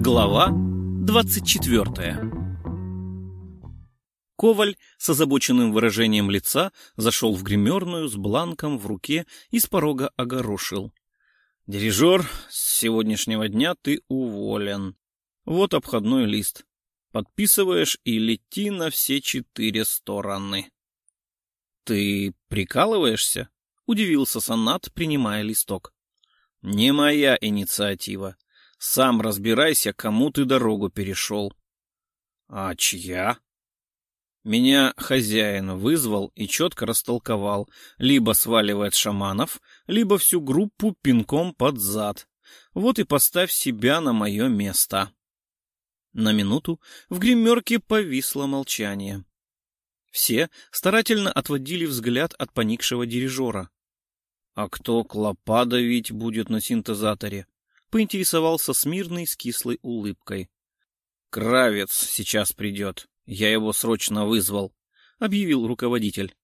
Глава 24 Коваль с озабоченным выражением лица зашел в гримерную с бланком в руке и с порога огорошил. «Дирижер, с сегодняшнего дня ты уволен. Вот обходной лист. Подписываешь и лети на все четыре стороны». «Ты прикалываешься?» — удивился Санат, принимая листок. «Не моя инициатива. Сам разбирайся, кому ты дорогу перешел. — А чья? Меня хозяин вызвал и четко растолковал. Либо сваливает шаманов, либо всю группу пинком под зад. Вот и поставь себя на мое место. На минуту в гримерке повисло молчание. Все старательно отводили взгляд от поникшего дирижера. А кто клопа давить будет на синтезаторе? поинтересовался Смирный с кислой улыбкой. «Кравец сейчас придет. Я его срочно вызвал», — объявил руководитель.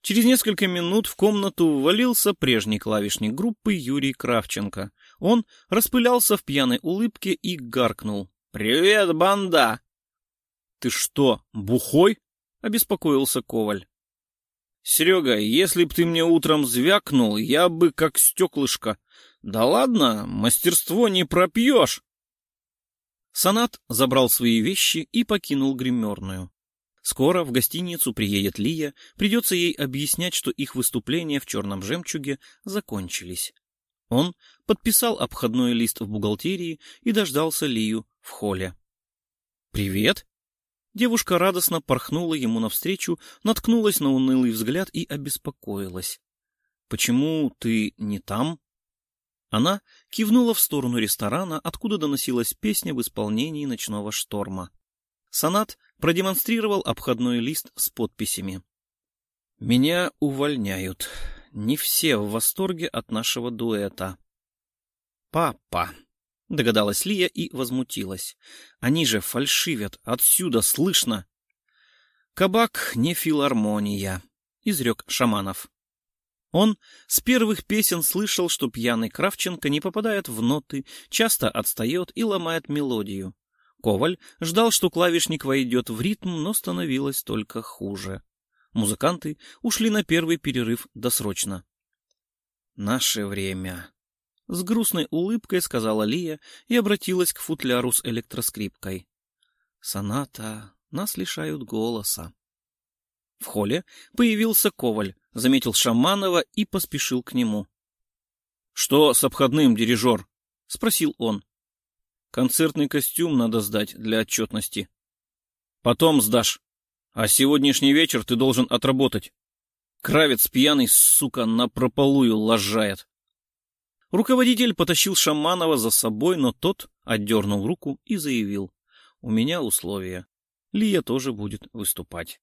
Через несколько минут в комнату ввалился прежний клавишник группы Юрий Кравченко. Он распылялся в пьяной улыбке и гаркнул. «Привет, банда!» «Ты что, бухой?» — обеспокоился Коваль. «Серега, если б ты мне утром звякнул, я бы как стеклышко да ладно, мастерство не пропьешь. Санат забрал свои вещи и покинул гримерную. Скоро в гостиницу приедет Лия, придется ей объяснять, что их выступления в «Черном жемчуге» закончились. Он подписал обходной лист в бухгалтерии и дождался Лию в холле. «Привет!» Девушка радостно порхнула ему навстречу, наткнулась на унылый взгляд и обеспокоилась. «Почему ты не там?» Она кивнула в сторону ресторана, откуда доносилась песня в исполнении ночного шторма. Санат продемонстрировал обходной лист с подписями. «Меня увольняют. Не все в восторге от нашего дуэта». «Папа», — догадалась Лия и возмутилась. «Они же фальшивят. Отсюда слышно». «Кабак не филармония», — изрек Шаманов. Он с первых песен слышал, что пьяный Кравченко не попадает в ноты, часто отстает и ломает мелодию. Коваль ждал, что клавишник войдет в ритм, но становилось только хуже. Музыканты ушли на первый перерыв досрочно. «Наше время», — с грустной улыбкой сказала Лия и обратилась к футляру с электроскрипкой. «Соната, нас лишают голоса». В холле появился Коваль, заметил Шаманова и поспешил к нему. — Что с обходным, дирижер? — спросил он. — Концертный костюм надо сдать для отчетности. — Потом сдашь. А сегодняшний вечер ты должен отработать. Кравец пьяный, сука, напропалую лажает. Руководитель потащил Шаманова за собой, но тот отдернул руку и заявил. — У меня условия. Лия тоже будет выступать.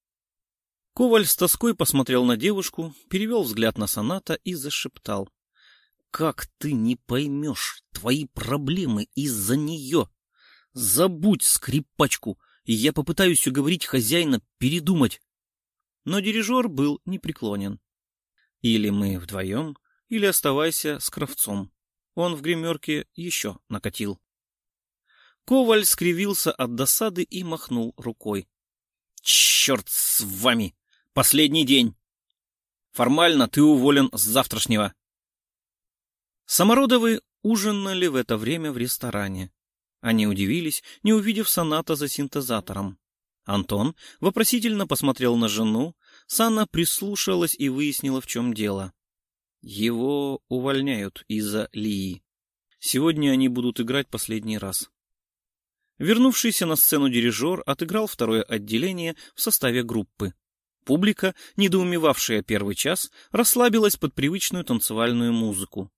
Коваль с тоской посмотрел на девушку, перевел взгляд на соната и зашептал. — Как ты не поймешь твои проблемы из-за нее? Забудь скрипачку, и я попытаюсь уговорить хозяина передумать. Но дирижер был непреклонен. Или мы вдвоем, или оставайся с кровцом. Он в гримерке еще накатил. Коваль скривился от досады и махнул рукой. — Черт с вами! Последний день. Формально ты уволен с завтрашнего. Самородовы ужинали в это время в ресторане. Они удивились, не увидев соната за синтезатором. Антон вопросительно посмотрел на жену, Санна прислушалась и выяснила, в чем дело. Его увольняют из-за Лии. Сегодня они будут играть последний раз. Вернувшийся на сцену дирижер отыграл второе отделение в составе группы. Публика, недоумевавшая первый час, расслабилась под привычную танцевальную музыку.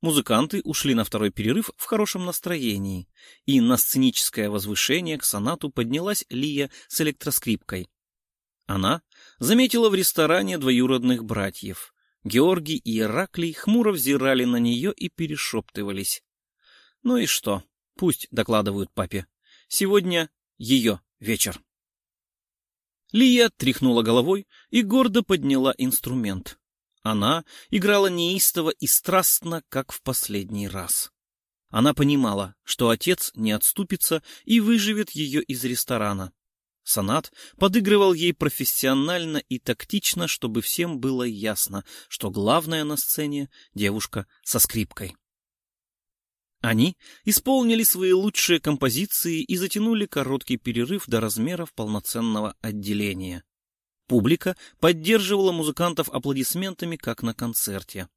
Музыканты ушли на второй перерыв в хорошем настроении, и на сценическое возвышение к сонату поднялась Лия с электроскрипкой. Она заметила в ресторане двоюродных братьев. Георгий и Ираклий хмуро взирали на нее и перешептывались. Ну и что? Пусть докладывают папе. Сегодня ее вечер. Лия тряхнула головой и гордо подняла инструмент. она играла неистово и страстно, как в последний раз. Она понимала, что отец не отступится и выживет ее из ресторана. Санат подыгрывал ей профессионально и тактично, чтобы всем было ясно, что главная на сцене — девушка со скрипкой. Они исполнили свои лучшие композиции и затянули короткий перерыв до размеров полноценного отделения. Публика поддерживала музыкантов аплодисментами, как на концерте.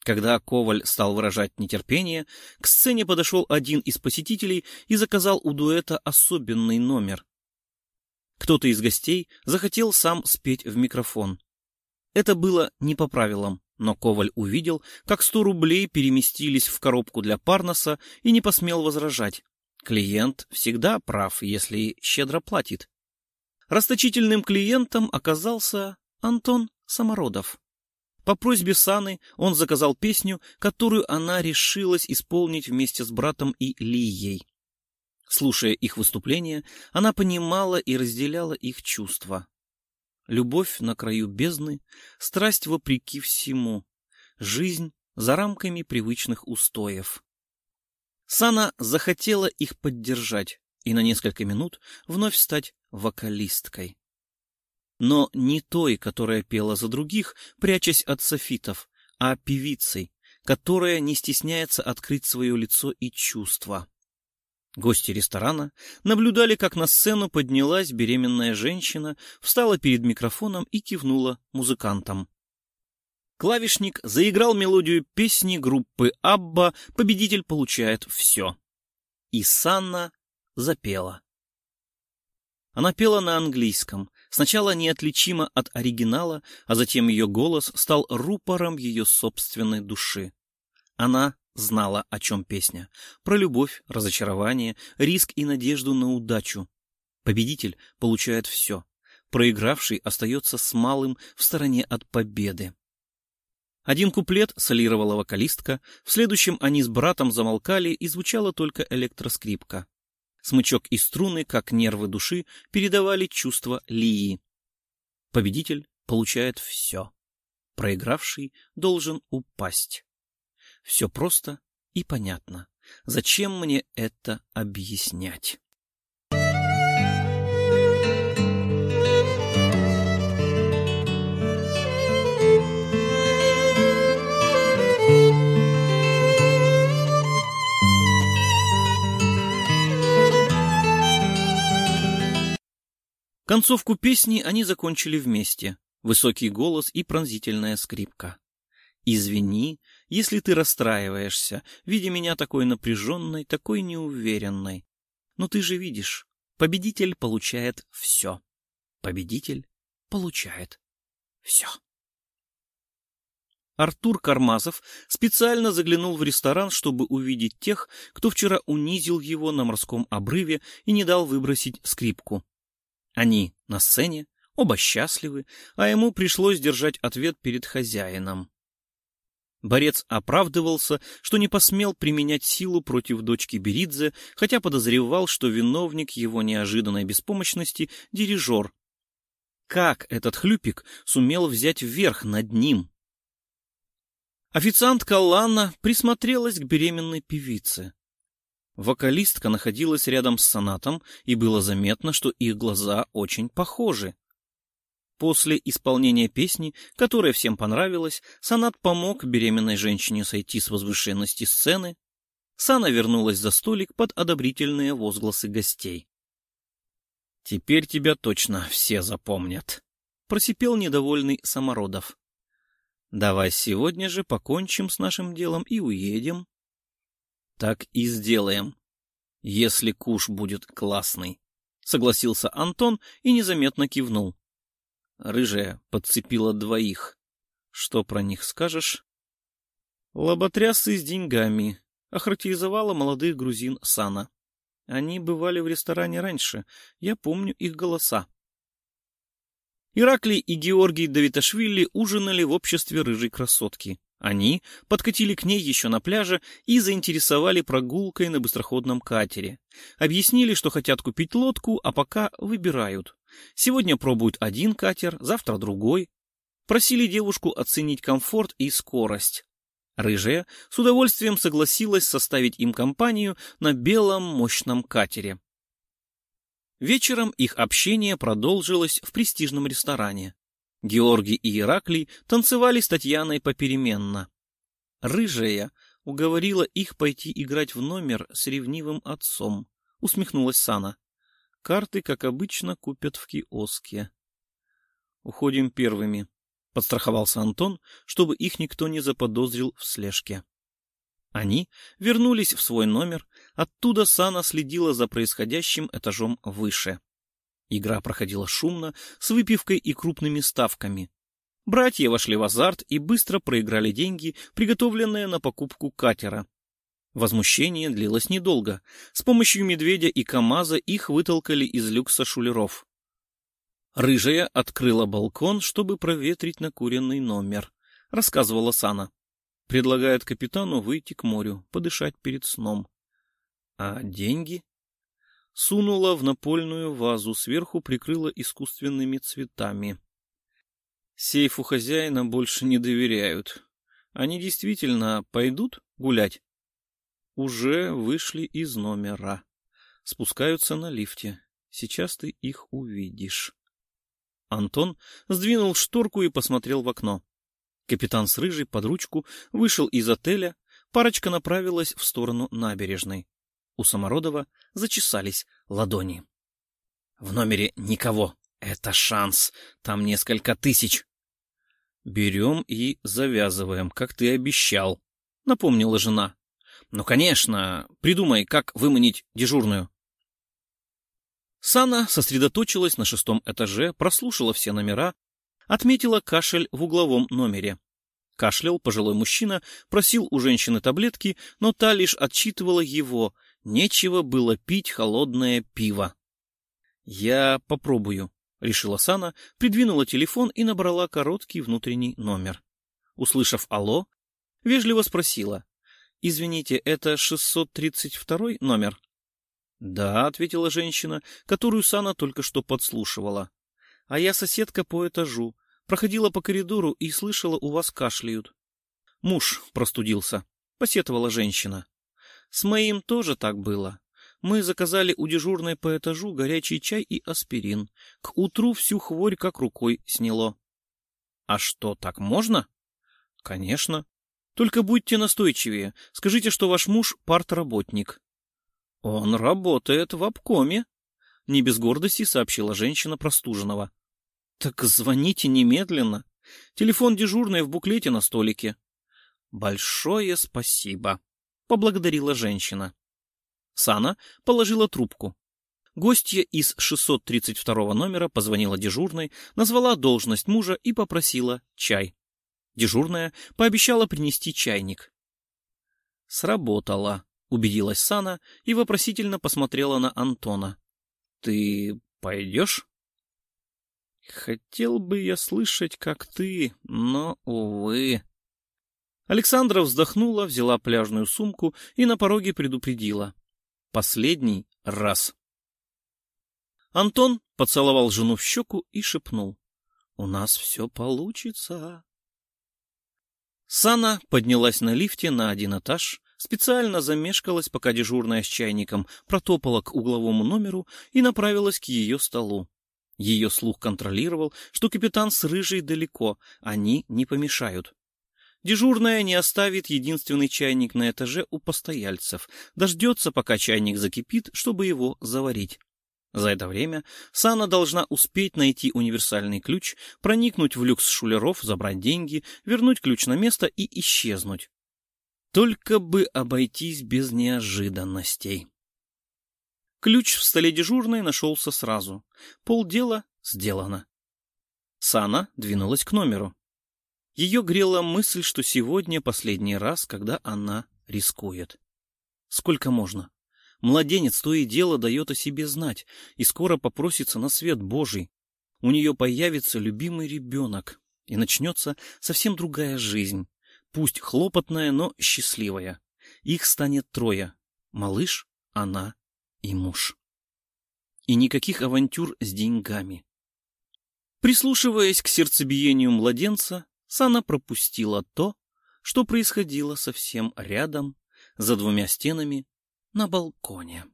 Когда Коваль стал выражать нетерпение, к сцене подошел один из посетителей и заказал у дуэта особенный номер. Кто-то из гостей захотел сам спеть в микрофон. Это было не по правилам, но Коваль увидел, как сто рублей переместились в коробку для Парноса и не посмел возражать. Клиент всегда прав, если щедро платит. Расточительным клиентом оказался Антон Самородов. По просьбе Саны он заказал песню, которую она решилась исполнить вместе с братом и Лией. Слушая их выступления, она понимала и разделяла их чувства. Любовь на краю бездны, страсть вопреки всему, жизнь за рамками привычных устоев. Сана захотела их поддержать и на несколько минут вновь стать вокалисткой. Но не той, которая пела за других, прячась от софитов, а певицей, которая не стесняется открыть свое лицо и чувства. Гости ресторана наблюдали, как на сцену поднялась беременная женщина, встала перед микрофоном и кивнула музыкантам. Клавишник заиграл мелодию песни группы «Абба» «Победитель получает все». И Санна запела. Она пела на английском, сначала неотличимо от оригинала, а затем ее голос стал рупором ее собственной души. Она знала, о чем песня. Про любовь, разочарование, риск и надежду на удачу. Победитель получает все. Проигравший остается с малым в стороне от победы. Один куплет солировала вокалистка, в следующем они с братом замолкали, и звучала только электроскрипка. Смычок и струны, как нервы души, передавали чувства Лии. Победитель получает все. Проигравший должен упасть. Все просто и понятно. Зачем мне это объяснять? Концовку песни они закончили вместе. Высокий голос и пронзительная скрипка. Извини, если ты расстраиваешься, видя меня такой напряженной, такой неуверенной. Но ты же видишь, победитель получает все. Победитель получает все. Артур Кармазов специально заглянул в ресторан, чтобы увидеть тех, кто вчера унизил его на морском обрыве и не дал выбросить скрипку. Они на сцене, оба счастливы, а ему пришлось держать ответ перед хозяином. Борец оправдывался, что не посмел применять силу против дочки Беридзе, хотя подозревал, что виновник его неожиданной беспомощности — дирижер. Как этот хлюпик сумел взять вверх над ним? Официантка Ланна присмотрелась к беременной певице. Вокалистка находилась рядом с сонатом, и было заметно, что их глаза очень похожи. После исполнения песни, которая всем понравилась, Санат помог беременной женщине сойти с возвышенности сцены. Сана вернулась за столик под одобрительные возгласы гостей. «Теперь тебя точно все запомнят», — просипел недовольный Самородов. «Давай сегодня же покончим с нашим делом и уедем». «Так и сделаем, если куш будет классный», — согласился Антон и незаметно кивнул. Рыжая подцепила двоих. Что про них скажешь? Лоботрясы с деньгами. Охарактеризовала молодых грузин Сана. Они бывали в ресторане раньше. Я помню их голоса. Ираклий и Георгий Давиташвили ужинали в обществе рыжей красотки. Они подкатили к ней еще на пляже и заинтересовали прогулкой на быстроходном катере. Объяснили, что хотят купить лодку, а пока выбирают. Сегодня пробуют один катер, завтра другой. просили девушку оценить комфорт и скорость. Рыжая с удовольствием согласилась составить им компанию на белом мощном катере. Вечером их общение продолжилось в престижном ресторане. Георгий и Ираклий танцевали с Татьяной попеременно. Рыжая уговорила их пойти играть в номер с ревнивым отцом, усмехнулась Сана. Карты, как обычно, купят в киоске. Уходим первыми, подстраховался Антон, чтобы их никто не заподозрил в слежке. Они вернулись в свой номер, оттуда Сана следила за происходящим этажом выше. Игра проходила шумно, с выпивкой и крупными ставками. Братья вошли в азарт и быстро проиграли деньги, приготовленные на покупку катера. Возмущение длилось недолго. С помощью медведя и КамАЗа их вытолкали из люкса шулеров. Рыжая открыла балкон, чтобы проветрить накуренный номер, рассказывала Сана. Предлагает капитану выйти к морю, подышать перед сном. А деньги? Сунула в напольную вазу, сверху прикрыла искусственными цветами. Сейфу хозяина больше не доверяют. Они действительно пойдут гулять? Уже вышли из номера. Спускаются на лифте. Сейчас ты их увидишь. Антон сдвинул шторку и посмотрел в окно. Капитан с рыжей под ручку вышел из отеля, парочка направилась в сторону набережной. У Самородова зачесались ладони. В номере никого. Это шанс. Там несколько тысяч. Берем и завязываем, как ты обещал, напомнила жена. Ну, конечно, придумай, как выманить дежурную. Сана сосредоточилась на шестом этаже, прослушала все номера, отметила кашель в угловом номере. Кашлял пожилой мужчина, просил у женщины таблетки, но та лишь отчитывала его. Нечего было пить холодное пиво. «Я попробую», — решила Сана, придвинула телефон и набрала короткий внутренний номер. Услышав «Алло», вежливо спросила. «Извините, это 632 номер?» «Да», — ответила женщина, которую Сана только что подслушивала. «А я соседка по этажу. Проходила по коридору и слышала, у вас кашляют». «Муж простудился», — посетовала женщина. «С моим тоже так было. Мы заказали у дежурной по этажу горячий чай и аспирин. К утру всю хворь как рукой сняло». «А что, так можно?» «Конечно. Только будьте настойчивее. Скажите, что ваш муж партработник. Он работает в обкоме, не без гордости сообщила женщина простуженного. Так звоните немедленно. Телефон дежурный в буклете на столике. Большое спасибо, поблагодарила женщина. Сана положила трубку. Гостья из 632 номера позвонила дежурной, назвала должность мужа и попросила чай. Дежурная пообещала принести чайник. Сработало, убедилась Сана и вопросительно посмотрела на Антона. Ты пойдешь? Хотел бы я слышать, как ты, но, увы. Александра вздохнула, взяла пляжную сумку и на пороге предупредила. Последний раз. Антон поцеловал жену в щеку и шепнул. — У нас все получится. Сана поднялась на лифте на один этаж, специально замешкалась, пока дежурная с чайником протопала к угловому номеру и направилась к ее столу. Ее слух контролировал, что капитан с рыжей далеко, они не помешают. Дежурная не оставит единственный чайник на этаже у постояльцев, дождется, пока чайник закипит, чтобы его заварить. За это время Сана должна успеть найти универсальный ключ, проникнуть в люкс шулеров, забрать деньги, вернуть ключ на место и исчезнуть. Только бы обойтись без неожиданностей. Ключ в столе дежурной нашелся сразу. Полдела сделано. Сана двинулась к номеру. Ее грела мысль, что сегодня последний раз, когда она рискует. Сколько можно? Младенец то и дело дает о себе знать, и скоро попросится на свет Божий. У нее появится любимый ребенок, и начнется совсем другая жизнь. Пусть хлопотная, но счастливая. Их станет трое. Малыш, она и муж. И никаких авантюр с деньгами. Прислушиваясь к сердцебиению младенца, Сана пропустила то, что происходило совсем рядом, за двумя стенами, на балконе.